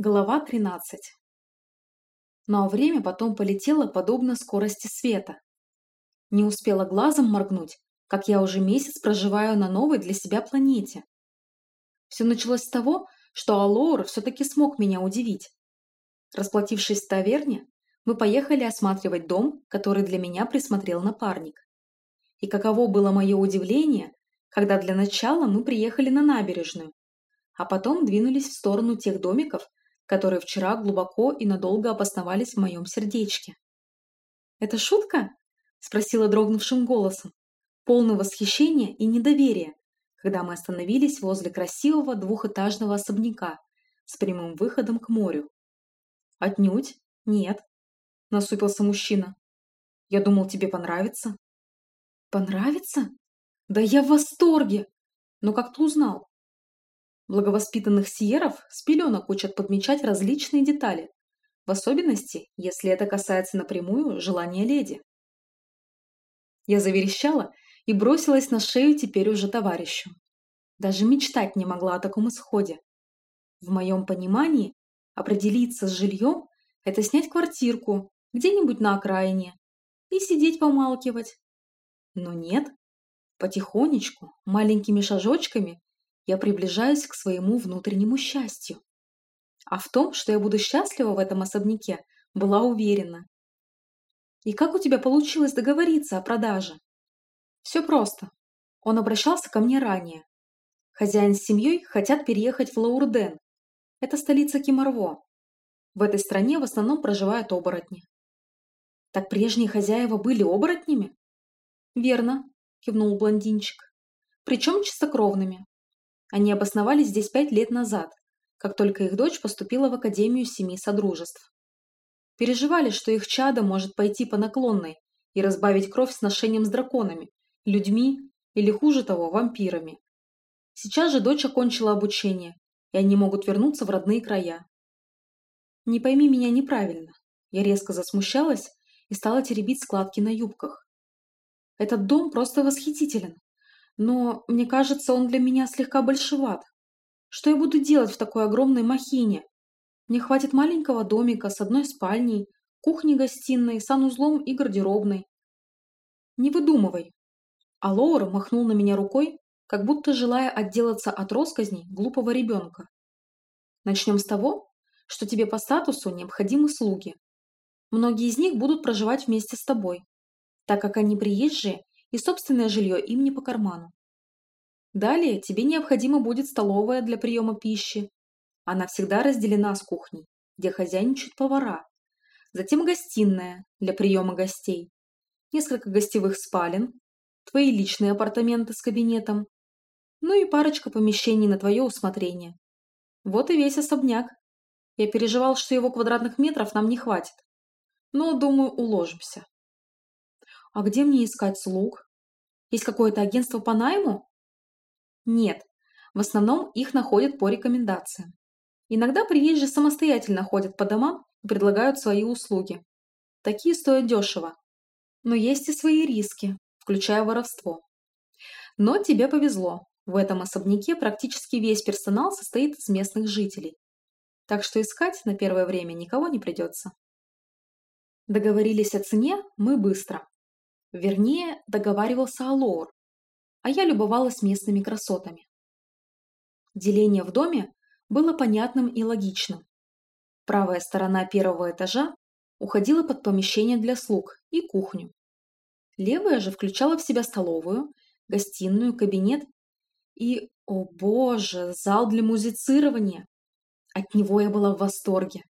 Глава 13. Ну а время потом полетело подобно скорости света. Не успела глазом моргнуть, как я уже месяц проживаю на новой для себя планете. Все началось с того, что Алоур все-таки смог меня удивить. Расплатившись в таверне, мы поехали осматривать дом, который для меня присмотрел напарник. И каково было мое удивление, когда для начала мы приехали на набережную, а потом двинулись в сторону тех домиков, которые вчера глубоко и надолго обосновались в моем сердечке. «Это шутка?» – спросила дрогнувшим голосом, полный восхищения и недоверия, когда мы остановились возле красивого двухэтажного особняка с прямым выходом к морю. «Отнюдь? Нет», – насупился мужчина. «Я думал, тебе понравится». «Понравится? Да я в восторге! Но как ты узнал?» Благовоспитанных сиеров с пеленок учат подмечать различные детали, в особенности, если это касается напрямую желания леди. Я заверещала и бросилась на шею теперь уже товарищу. Даже мечтать не могла о таком исходе. В моем понимании определиться с жильем – это снять квартирку где-нибудь на окраине и сидеть помалкивать. Но нет, потихонечку, маленькими шажочками я приближаюсь к своему внутреннему счастью. А в том, что я буду счастлива в этом особняке, была уверена. И как у тебя получилось договориться о продаже? Все просто. Он обращался ко мне ранее. Хозяин с семьей хотят переехать в Лаурден. Это столица Кимарво. В этой стране в основном проживают оборотни. Так прежние хозяева были оборотнями? Верно, кивнул блондинчик. Причем чистокровными. Они обосновались здесь пять лет назад, как только их дочь поступила в Академию Семи Содружеств. Переживали, что их чадо может пойти по наклонной и разбавить кровь сношением с драконами, людьми или, хуже того, вампирами. Сейчас же дочь окончила обучение, и они могут вернуться в родные края. Не пойми меня неправильно. Я резко засмущалась и стала теребить складки на юбках. Этот дом просто восхитителен. Но, мне кажется, он для меня слегка большеват. Что я буду делать в такой огромной махине? Мне хватит маленького домика с одной спальней, кухней-гостиной, санузлом и гардеробной. Не выдумывай. А Лоуэр махнул на меня рукой, как будто желая отделаться от росказней глупого ребенка. Начнем с того, что тебе по статусу необходимы слуги. Многие из них будут проживать вместе с тобой, так как они приезжие и собственное жилье им не по карману. Далее тебе необходима будет столовая для приема пищи. Она всегда разделена с кухней, где хозяйничают повара. Затем гостиная для приема гостей. Несколько гостевых спален, твои личные апартаменты с кабинетом. Ну и парочка помещений на твое усмотрение. Вот и весь особняк. Я переживал, что его квадратных метров нам не хватит. Но, думаю, уложимся. А где мне искать слуг? Есть какое-то агентство по найму? Нет. В основном их находят по рекомендациям. Иногда приезжие самостоятельно ходят по домам и предлагают свои услуги. Такие стоят дешево. Но есть и свои риски, включая воровство. Но тебе повезло. В этом особняке практически весь персонал состоит из местных жителей. Так что искать на первое время никого не придется. Договорились о цене мы быстро. Вернее, договаривался Алор, а я любовалась местными красотами. Деление в доме было понятным и логичным. Правая сторона первого этажа уходила под помещение для слуг и кухню. Левая же включала в себя столовую, гостиную, кабинет и, о боже, зал для музицирования. От него я была в восторге.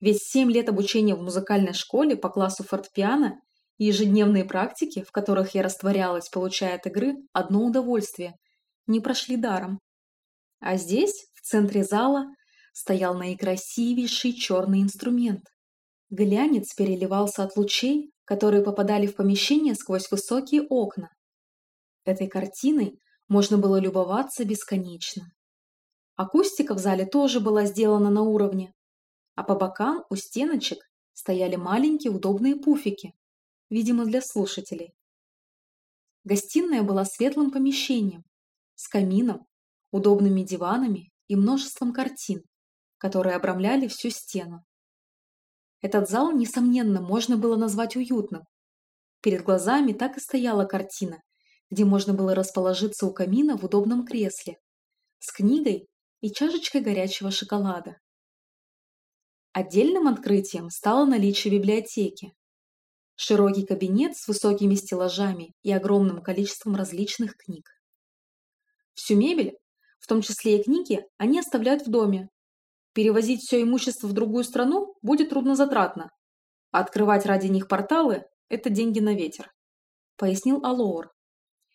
Ведь семь лет обучения в музыкальной школе по классу фортепиано ежедневные практики, в которых я растворялась, получая от игры одно удовольствие, не прошли даром. А здесь, в центре зала, стоял наикрасивейший черный инструмент. Глянец переливался от лучей, которые попадали в помещение сквозь высокие окна. Этой картиной можно было любоваться бесконечно. Акустика в зале тоже была сделана на уровне, а по бокам у стеночек стояли маленькие удобные пуфики, видимо, для слушателей. Гостиная была светлым помещением, с камином, удобными диванами и множеством картин, которые обрамляли всю стену. Этот зал, несомненно, можно было назвать уютным. Перед глазами так и стояла картина, где можно было расположиться у камина в удобном кресле, с книгой и чашечкой горячего шоколада. Отдельным открытием стало наличие библиотеки. Широкий кабинет с высокими стеллажами и огромным количеством различных книг. Всю мебель, в том числе и книги, они оставляют в доме. Перевозить все имущество в другую страну будет труднозатратно, а открывать ради них порталы – это деньги на ветер, пояснил Алоор.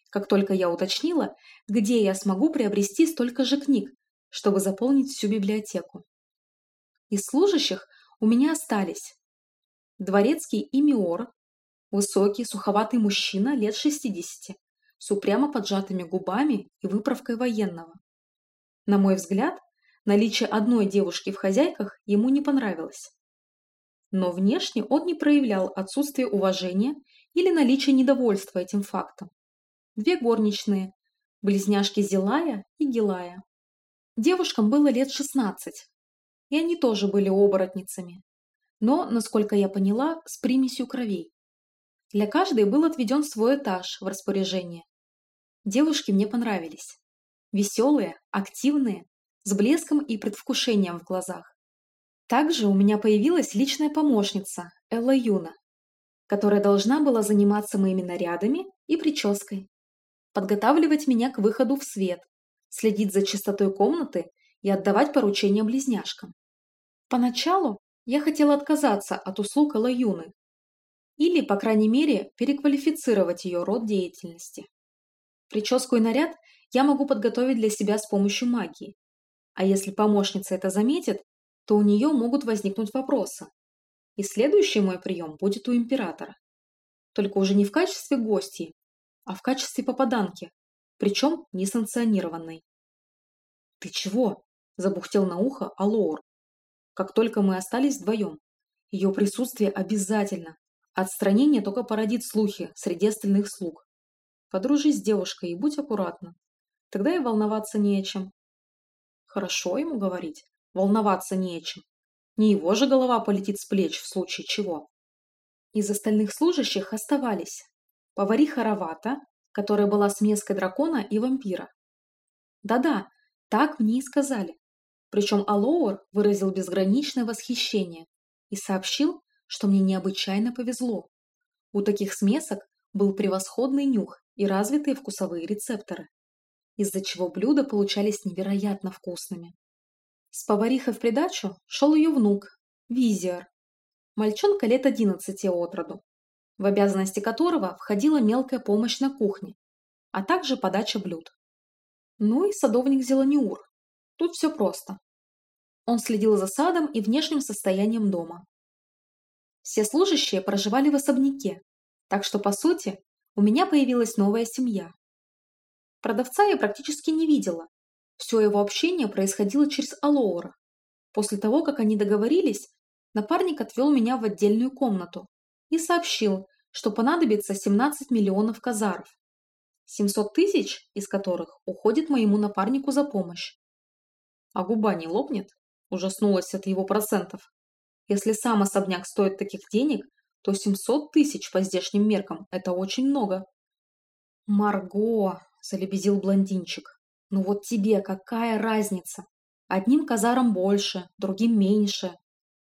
Как только я уточнила, где я смогу приобрести столько же книг, чтобы заполнить всю библиотеку. Из служащих у меня остались дворецкий Имиор, высокий, суховатый мужчина лет 60, с упрямо поджатыми губами и выправкой военного. На мой взгляд, наличие одной девушки в хозяйках ему не понравилось. Но внешне он не проявлял отсутствие уважения или наличие недовольства этим фактом. Две горничные, близняшки Зилая и Гилая. Девушкам было лет 16, и они тоже были оборотницами. Но, насколько я поняла, с примесью кровей. Для каждой был отведен свой этаж в распоряжение. Девушки мне понравились. Веселые, активные, с блеском и предвкушением в глазах. Также у меня появилась личная помощница, Элла Юна, которая должна была заниматься моими нарядами и прической, подготавливать меня к выходу в свет, следить за чистотой комнаты и отдавать поручения близняшкам. Поначалу я хотела отказаться от услуг Алаюны или, по крайней мере, переквалифицировать ее род деятельности. Прическу и наряд я могу подготовить для себя с помощью магии. А если помощница это заметит, то у нее могут возникнуть вопросы. И следующий мой прием будет у императора. Только уже не в качестве гостей, а в качестве попаданки, причем несанкционированной. «Ты чего?» забухтел на ухо Алоор. Как только мы остались вдвоем. Ее присутствие обязательно. Отстранение только породит слухи среди остальных слуг. Подружись с девушкой и будь аккуратна. Тогда и волноваться не о чем. Хорошо ему говорить. Волноваться не о чем. Не его же голова полетит с плеч в случае чего. Из остальных служащих оставались повариха Равата, которая была смеской дракона и вампира. Да-да, так мне и сказали. Причем Алоуэр выразил безграничное восхищение и сообщил, что мне необычайно повезло. У таких смесок был превосходный нюх и развитые вкусовые рецепторы, из-за чего блюда получались невероятно вкусными. С поварихой в придачу шел ее внук, Визиар, мальчонка лет одиннадцати от роду, в обязанности которого входила мелкая помощь на кухне, а также подача блюд. Ну и садовник Зеланиур, Тут все просто. Он следил за садом и внешним состоянием дома. Все служащие проживали в особняке, так что, по сути, у меня появилась новая семья. Продавца я практически не видела. Все его общение происходило через Алоура. После того, как они договорились, напарник отвел меня в отдельную комнату и сообщил, что понадобится 17 миллионов казаров, 700 тысяч из которых уходит моему напарнику за помощь. А губа не лопнет? Ужаснулась от его процентов. Если сам особняк стоит таких денег, то 700 тысяч по здешним меркам – это очень много. «Марго!» – залебезил блондинчик. «Ну вот тебе какая разница? Одним казаром больше, другим меньше.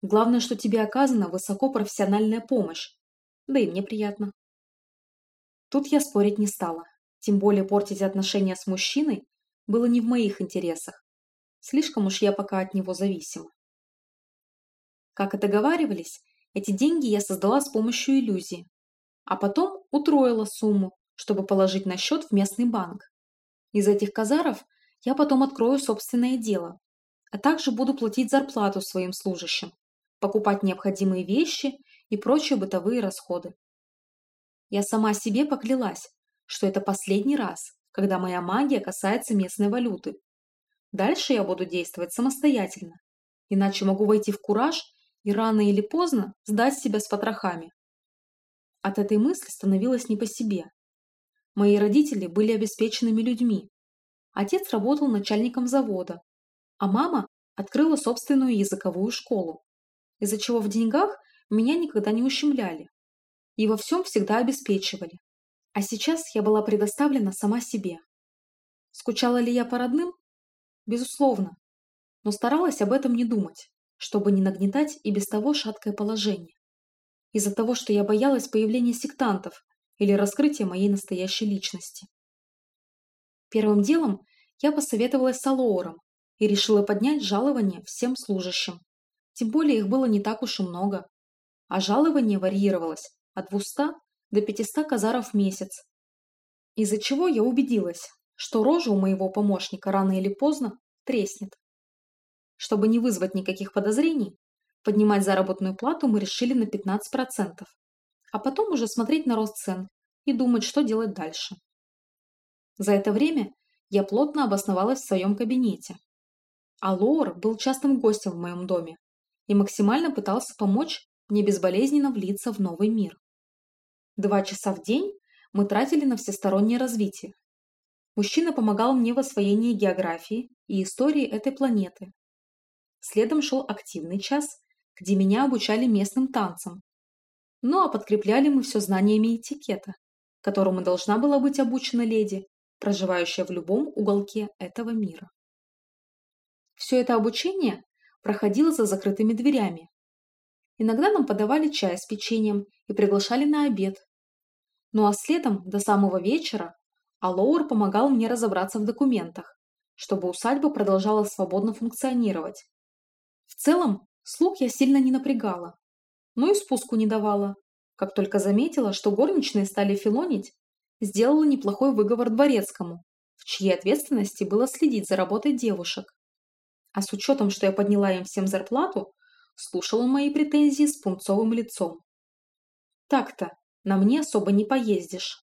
Главное, что тебе оказана высокопрофессиональная помощь. Да и мне приятно». Тут я спорить не стала. Тем более портить отношения с мужчиной было не в моих интересах. Слишком уж я пока от него зависима. Как и договаривались, эти деньги я создала с помощью иллюзии, а потом утроила сумму, чтобы положить на счет в местный банк. Из этих казаров я потом открою собственное дело, а также буду платить зарплату своим служащим, покупать необходимые вещи и прочие бытовые расходы. Я сама себе поклялась, что это последний раз, когда моя магия касается местной валюты, Дальше я буду действовать самостоятельно, иначе могу войти в кураж и рано или поздно сдать себя с потрохами. От этой мысли становилось не по себе. Мои родители были обеспеченными людьми. Отец работал начальником завода, а мама открыла собственную языковую школу, из-за чего в деньгах меня никогда не ущемляли и во всем всегда обеспечивали. А сейчас я была предоставлена сама себе. Скучала ли я по родным? Безусловно, но старалась об этом не думать, чтобы не нагнетать и без того шаткое положение. Из-за того, что я боялась появления сектантов или раскрытия моей настоящей личности. Первым делом я посоветовалась с Алоуром и решила поднять жалование всем служащим. Тем более их было не так уж и много. А жалование варьировалось от 200 до 500 казаров в месяц. Из-за чего я убедилась, что рожа у моего помощника рано или поздно треснет. Чтобы не вызвать никаких подозрений, поднимать заработную плату мы решили на 15%, а потом уже смотреть на рост цен и думать, что делать дальше. За это время я плотно обосновалась в своем кабинете. А Лоур был частым гостем в моем доме и максимально пытался помочь мне безболезненно влиться в новый мир. Два часа в день мы тратили на всестороннее развитие. Мужчина помогал мне в освоении географии и истории этой планеты, Следом шел активный час, где меня обучали местным танцам. Ну а подкрепляли мы все знаниями этикета, которому должна была быть обучена леди, проживающая в любом уголке этого мира. Все это обучение проходило за закрытыми дверями. Иногда нам подавали чай с печеньем и приглашали на обед. Ну а следом, до самого вечера, Алоур помогал мне разобраться в документах, чтобы усадьба продолжала свободно функционировать. В целом, слуг я сильно не напрягала, но и спуску не давала. Как только заметила, что горничные стали филонить, сделала неплохой выговор дворецкому, в чьей ответственности было следить за работой девушек. А с учетом, что я подняла им всем зарплату, слушал он мои претензии с пунцовым лицом. Так-то, на мне особо не поездишь.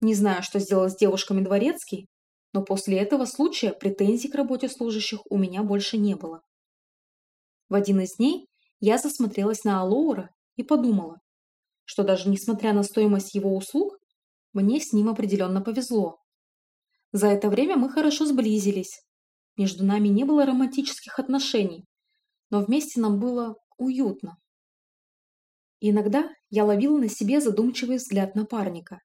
Не знаю, что сделал с девушками дворецкий, но после этого случая претензий к работе служащих у меня больше не было. В один из дней я засмотрелась на Алоура и подумала, что даже несмотря на стоимость его услуг, мне с ним определенно повезло. За это время мы хорошо сблизились. Между нами не было романтических отношений, но вместе нам было уютно. Иногда я ловила на себе задумчивый взгляд напарника,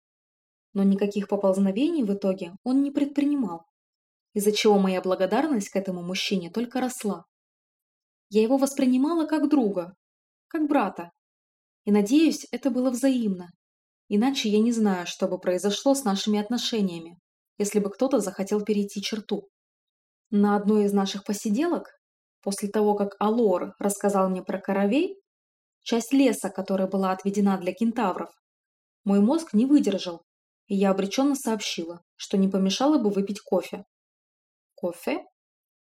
но никаких поползновений в итоге он не предпринимал, из-за чего моя благодарность к этому мужчине только росла. Я его воспринимала как друга, как брата. И надеюсь, это было взаимно. Иначе я не знаю, что бы произошло с нашими отношениями, если бы кто-то захотел перейти черту. На одной из наших посиделок, после того, как Алор рассказал мне про коровей, часть леса, которая была отведена для кентавров, мой мозг не выдержал, и я обреченно сообщила, что не помешало бы выпить кофе. Кофе?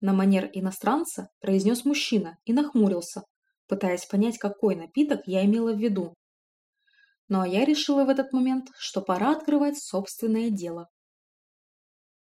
на манер иностранца произнес мужчина и нахмурился, пытаясь понять, какой напиток я имела в виду. Ну а я решила в этот момент, что пора открывать собственное дело.